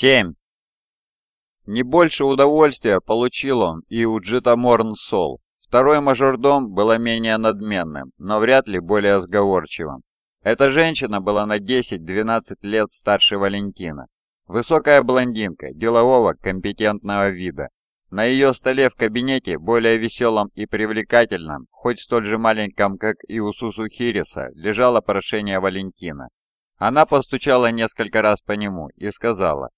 7. Не больше удовольствия получил он и у Джита Морнсол. Второй мажордом была менее надменным, но вряд ли более сговорчивым. Эта женщина была на 10-12 лет старше Валентина. Высокая блондинка, делового, компетентного вида. На ее столе в кабинете, более веселом и привлекательном, хоть столь же маленьком, как и у Сусу Хириса, лежало прошение Валентина. Она постучала несколько раз по нему и сказала,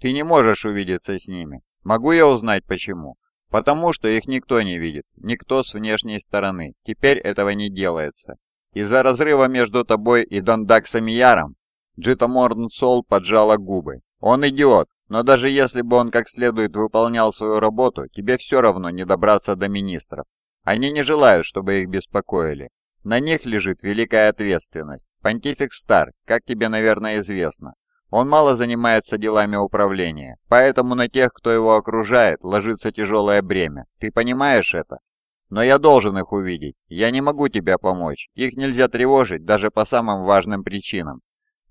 «Ты не можешь увидеться с ними. Могу я узнать почему?» «Потому что их никто не видит, никто с внешней стороны. Теперь этого не делается. Из-за разрыва между тобой и Дондаксом Яром Джита Морнсол поджала губы. Он идиот, но даже если бы он как следует выполнял свою работу, тебе все равно не добраться до министров. Они не желают, чтобы их беспокоили. На них лежит великая ответственность. Понтифик стар, как тебе, наверное, известно. Он мало занимается делами управления, поэтому на тех, кто его окружает, ложится тяжелое бремя. Ты понимаешь это? Но я должен их увидеть. Я не могу тебе помочь. Их нельзя тревожить даже по самым важным причинам.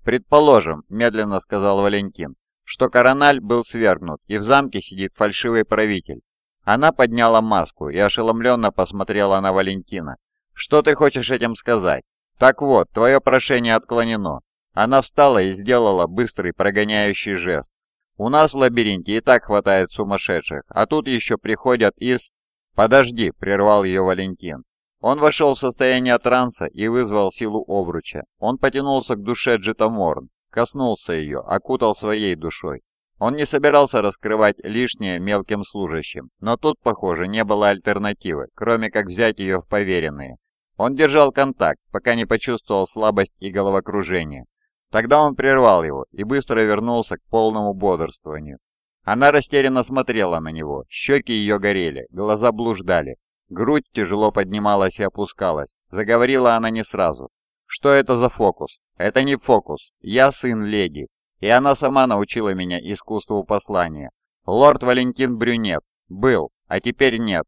Предположим, медленно сказал Валентин, что Корональ был свергнут, и в замке сидит фальшивый правитель. Она подняла маску и ошеломленно посмотрела на Валентина. «Что ты хочешь этим сказать?» «Так вот, твое прошение отклонено». Она встала и сделала быстрый прогоняющий жест. «У нас в лабиринте и так хватает сумасшедших, а тут еще приходят из...» «Подожди», — прервал ее Валентин. Он вошел в состояние транса и вызвал силу обруча. Он потянулся к душе Джитаморн, коснулся ее, окутал своей душой. Он не собирался раскрывать лишнее мелким служащим, но тут, похоже, не было альтернативы, кроме как взять ее в поверенные. Он держал контакт, пока не почувствовал слабость и головокружение. Тогда он прервал его и быстро вернулся к полному бодрствованию. Она растерянно смотрела на него, щеки ее горели, глаза блуждали, грудь тяжело поднималась и опускалась. Заговорила она не сразу. «Что это за фокус?» «Это не фокус. Я сын леди, и она сама научила меня искусству послания. Лорд Валентин Брюнет. Был, а теперь нет.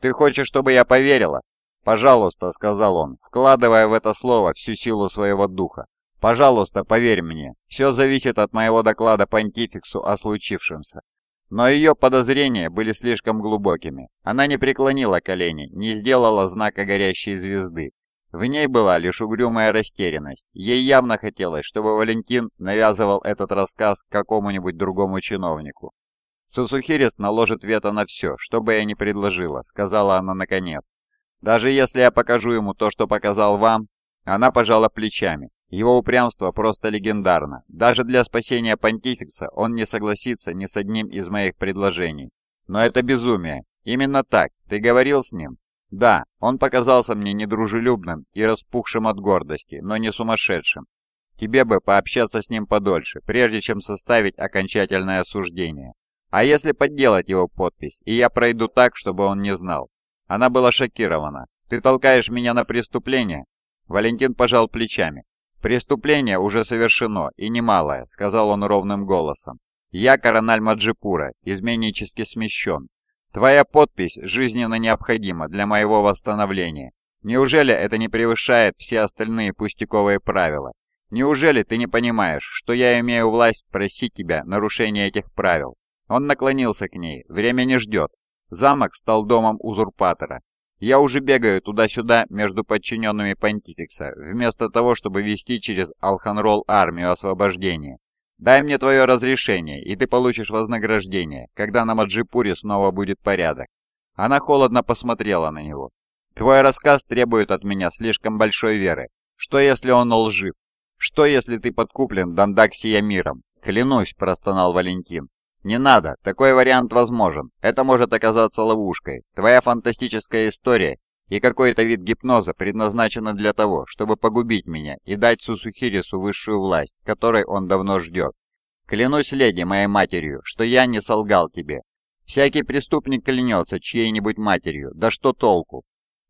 Ты хочешь, чтобы я поверила?» «Пожалуйста», — сказал он, вкладывая в это слово всю силу своего духа. Пожалуйста, поверь мне, все зависит от моего доклада понтификсу о случившемся. Но ее подозрения были слишком глубокими. Она не преклонила колени, не сделала знака горящей звезды. В ней была лишь угрюмая растерянность. Ей явно хотелось, чтобы Валентин навязывал этот рассказ какому-нибудь другому чиновнику. «Сусухирис наложит вето на все, что бы я ни предложила», — сказала она наконец. «Даже если я покажу ему то, что показал вам...» Она пожала плечами. Его упрямство просто легендарно. Даже для спасения понтификса он не согласится ни с одним из моих предложений. Но это безумие. Именно так. Ты говорил с ним? Да, он показался мне недружелюбным и распухшим от гордости, но не сумасшедшим. Тебе бы пообщаться с ним подольше, прежде чем составить окончательное осуждение. А если подделать его подпись, и я пройду так, чтобы он не знал? Она была шокирована. Ты толкаешь меня на преступление? Валентин пожал плечами. «Преступление уже совершено, и немалое», — сказал он ровным голосом. «Я Корональ Маджипура, изменнически смещен. Твоя подпись жизненно необходима для моего восстановления. Неужели это не превышает все остальные пустяковые правила? Неужели ты не понимаешь, что я имею власть просить тебя нарушения этих правил?» Он наклонился к ней. «Время не ждет. Замок стал домом узурпатора. Я уже бегаю туда-сюда между подчиненными понтификса, вместо того, чтобы вести через Алханрол армию освобождения. Дай мне твое разрешение, и ты получишь вознаграждение, когда на Маджипуре снова будет порядок». Она холодно посмотрела на него. «Твой рассказ требует от меня слишком большой веры. Что, если он лжив? Что, если ты подкуплен Дандаксия миром? Клянусь», – простонал Валентин. «Не надо, такой вариант возможен. Это может оказаться ловушкой. Твоя фантастическая история и какой-то вид гипноза предназначены для того, чтобы погубить меня и дать Сусухирису высшую власть, которой он давно ждет. Клянусь, леди, моей матерью, что я не солгал тебе. Всякий преступник клянется чьей-нибудь матерью, да что толку?»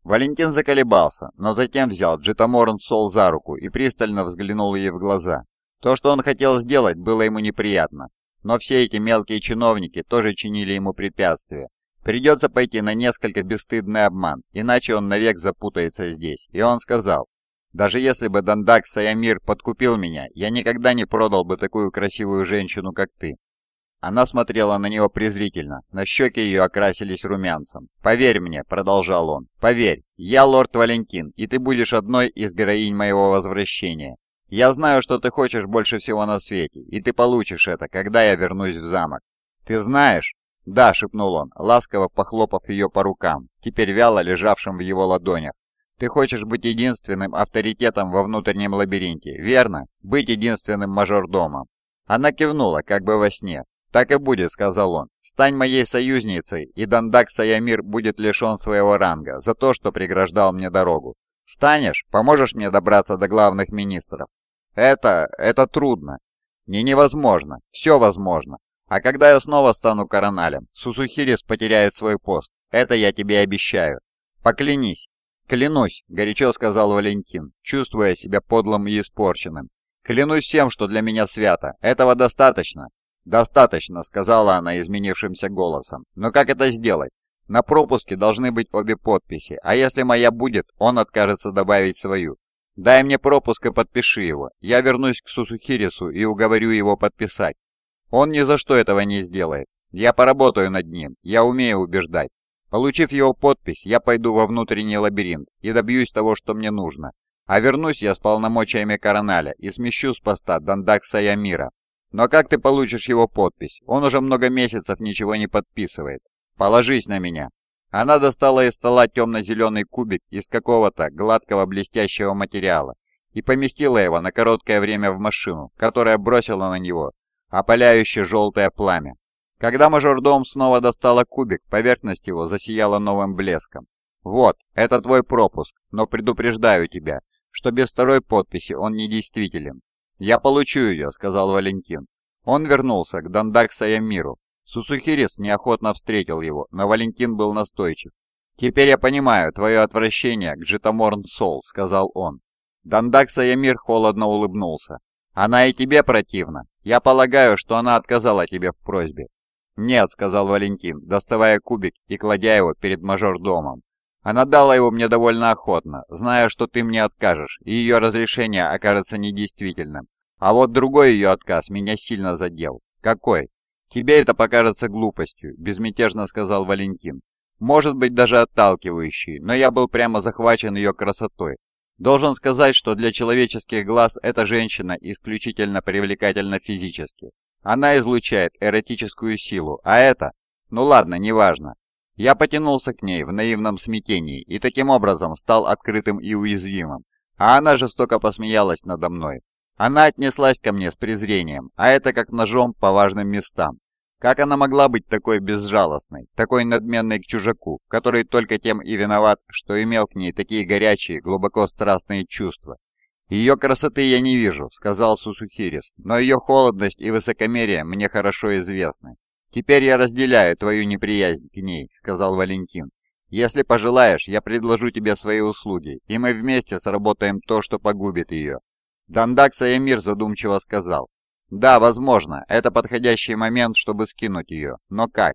Валентин заколебался, но затем взял Джитаморн Сол за руку и пристально взглянул ей в глаза. То, что он хотел сделать, было ему неприятно, но все эти мелкие чиновники тоже чинили ему препятствия. Придется пойти на несколько бесстыдный обман, иначе он навек запутается здесь. И он сказал, даже если бы Дандак Саямир подкупил меня, я никогда не продал бы такую красивую женщину, как ты. Она смотрела на него презрительно, на щеки ее окрасились румянцем. «Поверь мне», — продолжал он, — «поверь, я лорд Валентин, и ты будешь одной из героинь моего возвращения. Я знаю, что ты хочешь больше всего на свете, и ты получишь это, когда я вернусь в замок. Ты знаешь?» «Да», — шепнул он, ласково похлопав ее по рукам, теперь вяло лежавшим в его ладонях. «Ты хочешь быть единственным авторитетом во внутреннем лабиринте, верно? Быть единственным мажордомом». Она кивнула, как бы во сне. «Так и будет», — сказал он. «Стань моей союзницей, и Дандак Саямир будет лишен своего ранга за то, что преграждал мне дорогу. Станешь, поможешь мне добраться до главных министров. Это... это трудно. Не невозможно. Все возможно. А когда я снова стану короналем, Сусухирис потеряет свой пост. Это я тебе обещаю. Поклянись». «Клянусь», — горячо сказал Валентин, чувствуя себя подлым и испорченным. «Клянусь всем, что для меня свято. Этого достаточно?» «Достаточно», — сказала она изменившимся голосом. «Но как это сделать? На пропуске должны быть обе подписи, а если моя будет, он откажется добавить свою. Дай мне пропуск и подпиши его. Я вернусь к Сусухирису и уговорю его подписать. Он ни за что этого не сделает. Я поработаю над ним, я умею убеждать. Получив его подпись, я пойду во внутренний лабиринт и добьюсь того, что мне нужно. А вернусь я с полномочиями Короналя и смещу с поста Дандакса Ямира. Но как ты получишь его подпись? Он уже много месяцев ничего не подписывает. Положись на меня». Она достала из стола темно-зеленый кубик из какого-то гладкого блестящего материала и поместила его на короткое время в машину, которая бросила на него опаляющее желтое пламя. Когда мажордом снова достала кубик, поверхность его засияла новым блеском. «Вот, это твой пропуск, но предупреждаю тебя, что без второй подписи он недействителен. «Я получу ее», — сказал Валентин. Он вернулся к Дандаксаямиру. Сусухирис неохотно встретил его, но Валентин был настойчив. «Теперь я понимаю твое отвращение к Джитаморн Сол», — сказал он. Дандаксаямир холодно улыбнулся. «Она и тебе противна. Я полагаю, что она отказала тебе в просьбе». «Нет», — сказал Валентин, доставая кубик и кладя его перед мажордомом. «Она дала его мне довольно охотно, зная, что ты мне откажешь, и ее разрешение окажется недействительным. А вот другой ее отказ меня сильно задел. Какой? Тебе это покажется глупостью, безмятежно сказал Валентин. Может быть даже отталкивающий, но я был прямо захвачен ее красотой. Должен сказать, что для человеческих глаз эта женщина исключительно привлекательна физически. Она излучает эротическую силу, а это... Ну ладно, неважно. Я потянулся к ней в наивном смятении и таким образом стал открытым и уязвимым. А она жестоко посмеялась надо мной. Она отнеслась ко мне с презрением, а это как ножом по важным местам. Как она могла быть такой безжалостной, такой надменной к чужаку, который только тем и виноват, что имел к ней такие горячие, глубоко страстные чувства? «Ее красоты я не вижу», — сказал Сусухирис, «но ее холодность и высокомерие мне хорошо известны. Теперь я разделяю твою неприязнь к ней», — сказал Валентин. «Если пожелаешь, я предложу тебе свои услуги, и мы вместе сработаем то, что погубит ее. Дандак Саямир задумчиво сказал. «Да, возможно, это подходящий момент, чтобы скинуть ее. Но как?»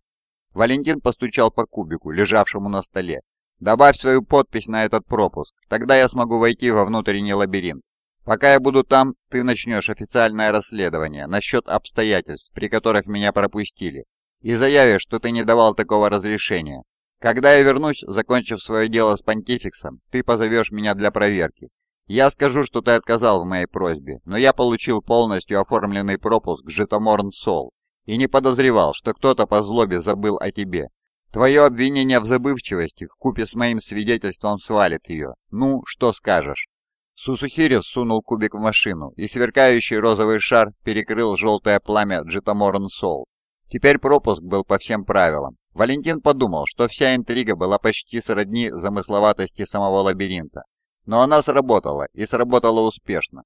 Валентин постучал по кубику, лежавшему на столе. «Добавь свою подпись на этот пропуск, тогда я смогу войти во внутренний лабиринт. Пока я буду там, ты начнешь официальное расследование насчет обстоятельств, при которых меня пропустили, и заявишь, что ты не давал такого разрешения. Когда я вернусь, закончив свое дело с понтификсом, ты позовешь меня для проверки, я скажу, что ты отказал в моей просьбе, но я получил полностью оформленный пропуск Житоморн Сол и не подозревал, что кто-то по злобе забыл о тебе. Твое обвинение в забывчивости в купе с моим свидетельством свалит ее. Ну, что скажешь?» Сусухирис сунул кубик в машину, и сверкающий розовый шар перекрыл желтое пламя Джитоморн Сол. Теперь пропуск был по всем правилам. Валентин подумал, что вся интрига была почти сродни замысловатости самого лабиринта. Но она сработала, и сработала успешно.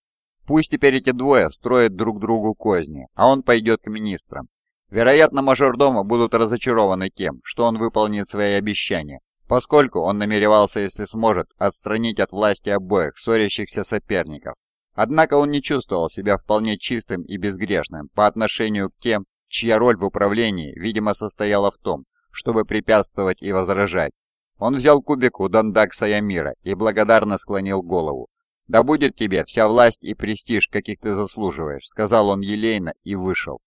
Пусть теперь эти двое строят друг другу козни, а он пойдет к министрам. Вероятно, мажордомы будут разочарованы тем, что он выполнит свои обещания, поскольку он намеревался, если сможет, отстранить от власти обоих ссорящихся соперников. Однако он не чувствовал себя вполне чистым и безгрешным по отношению к тем, чья роль в управлении, видимо, состояла в том, чтобы препятствовать и возражать. Он взял кубик у Дандакса Ямира и благодарно склонил голову. «Да будет тебе вся власть и престиж, каких ты заслуживаешь», — сказал он елейно и вышел.